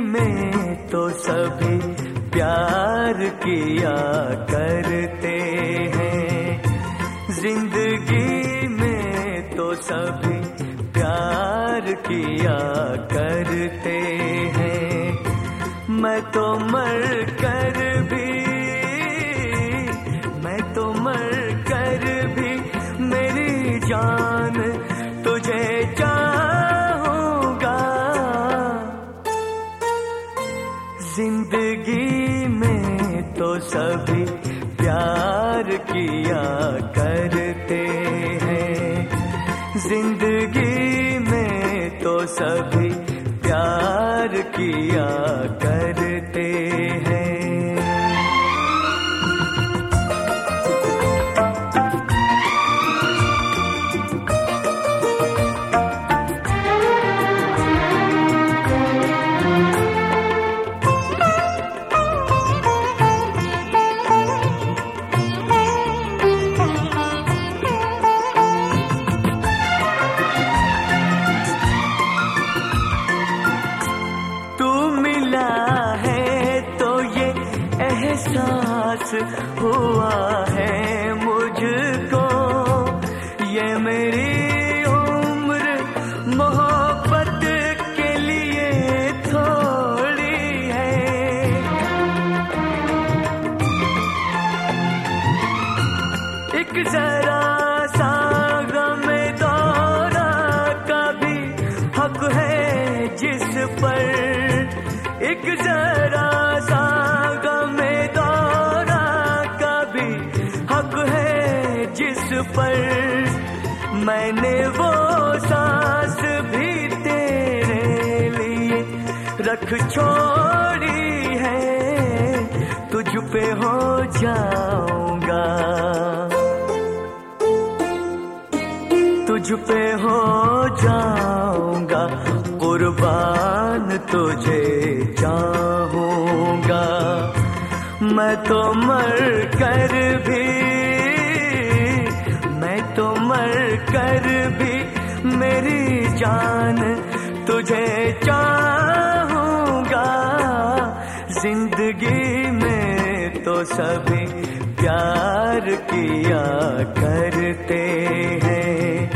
में तो सभी प्यार किया करते हैं। ज़िंदगी में तो सभी प्यार किया करते हैं। मैं तो मर ज़िंदगी में तो सभी प्यार किया करते हैं। ज़िंदगी में तो सभी प्यार किया करते एहसास हुआ है मुझको। ये मेरी उम्र मोहब्बत के लिए थोड़ी है। एक जरा सा पर मैंने वो सांस भी तेरे लिए रख छोड़ी है। तुझ पे हो जाऊँगा। तुझ पे हो जाऊँगा। कुर्बान तुझे चाहूँगा। मैं तो मर कर भी तो मर कर भी मेरी जान तुझे चाहूँगा। ज़िंदगी में तो सभी प्यार किया करते हैं।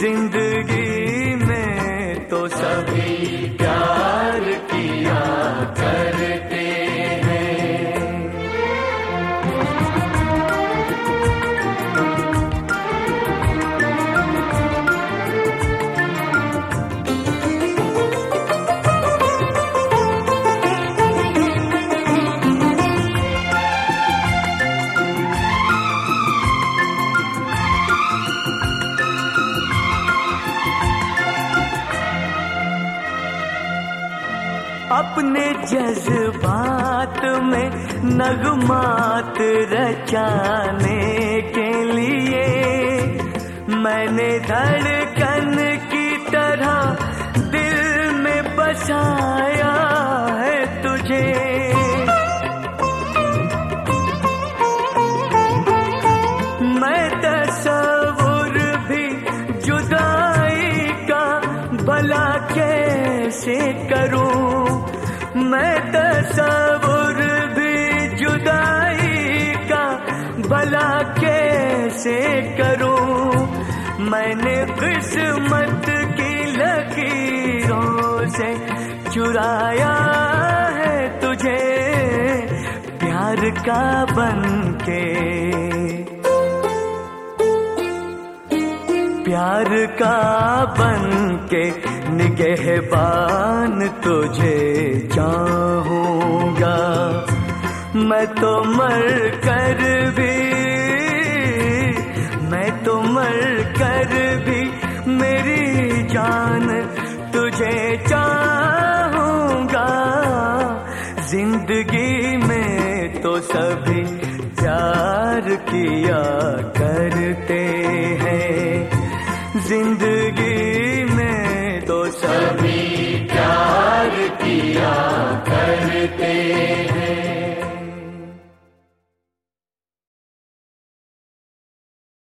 ज़िंदगी में तो सभी प्यार किया करते अपने जज्बात में नगमात रचाने के लिए मैंने धड़कन की तरह दिल में बसाया मैं तस्वुर भी जुदाई का भला कैसे करूँ? मैंने किस्मत की लकीरों से चुराया है तुझे, प्यार का बन के प्यार का बन के निगहबान तुझे। मैं तो मर कर भी, मैं तो मर कर भी, मेरी जान तुझे चाहूँगा। ज़िंदगी में तो सभी प्यार किया करते हैं। ज़िंदगी